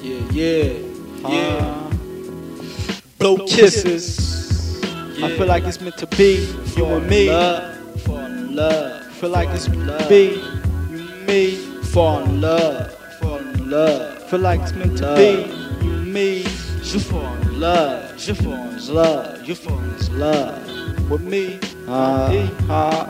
Yeah, yeah, yeah. Blow kisses. I feel like it's meant to be you and me. Love, in love. Feel like it's meant to be you and me. In love, in love. Feel like it's meant to be you and me. Je fall in love, je fall in love, je fall in love. With me. Uh, uh,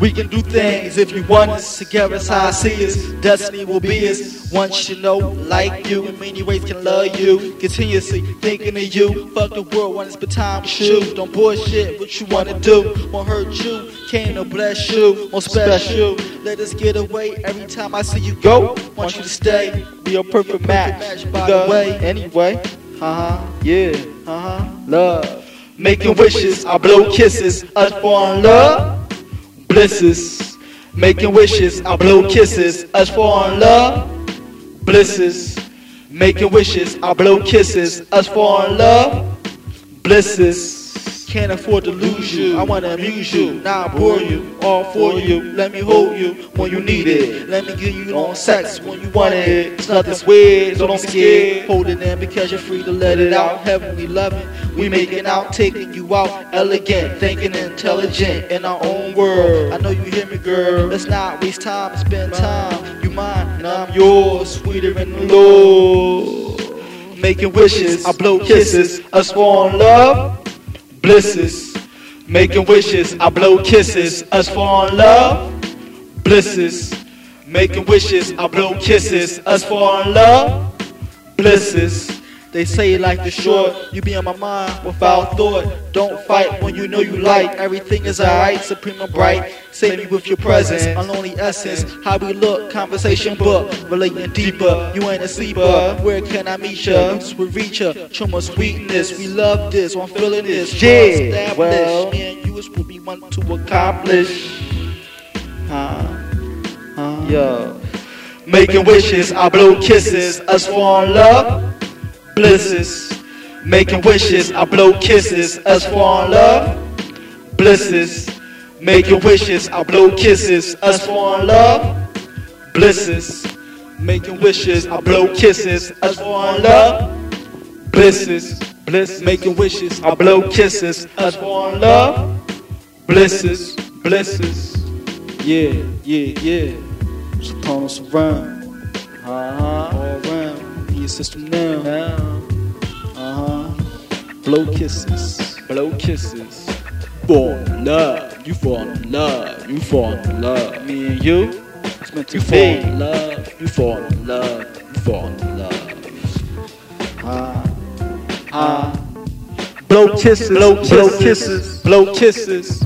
we can do things if you want us. Together, how I see us. Destiny will be us. Once you know, like you, in many ways can love you. Continuously thinking of you. Fuck the world when it's been time to shoot. Don't bullshit what you wanna do. Won't hurt you, can't bless you. Won't special. Let us get away every time I see you go. Want you to stay. Be a perfect match. by the way. Anyway. Uh huh. Yeah. Uh huh. Love. Making wishes, I blow kisses, us in love. Blisses. Making wishes, I blow kisses, us fall in love. Blisses. Making wishes, I blow kisses, us fall in love. Blisses. Can't afford to lose you. I wanna amuse you, not bore you. All for you. Let me hold you when you need it. Let me give you on sex when you want it. It's nothing weird, so don't be scared. Hold it in because you're free to let it out. Heavenly loving, we making out, taking you out. Elegant, thinking intelligent in our own world. I know you hear me, girl. Let's not waste time spend time. You mine and I'm yours, sweeter in the Lord. Making wishes, I blow kisses, us fall love blisses. Making wishes, I blow kisses, us fall in love. Blisses. Making wishes, I blow kisses, us fall in love. Blisses. They say life is short, you be on my mind without thought. Don't fight when you know you like. Everything is alright, supreme and bright. Save me with your presence, unlonely essence. How we look, conversation book, relating deeper. You ain't a sleeper. Where can I meet ya? Roots will reach ya. My sweetness. We love this, I'm feeling this. Yeah, well. me and you is what we want to accomplish. Uh, uh, Yo. Making wishes, I blow kisses, us fall in love. Blisses. Making wishes, I blow kisses, us fall in love. Blisses. Making wishes, I blow kisses, us fall in love. Blisses. Making wishes, I blow kisses, us fall in love. Blisses. Bliss. Making wishes, I blow kisses, us fall in love. Blisses. Blisses. yeah, yeah, yeah. Supernal surround. Uh-huh. All around. In your system now. Now. Uh huh. Blow kisses. Blow kisses. Fall in love. You fall in love. You fall in love. Me and you, It's meant to you be. fall in love. You fall in love. You fall in love. Uh, uh, Blow kisses. Blow blow kisses. kisses. Blow kisses.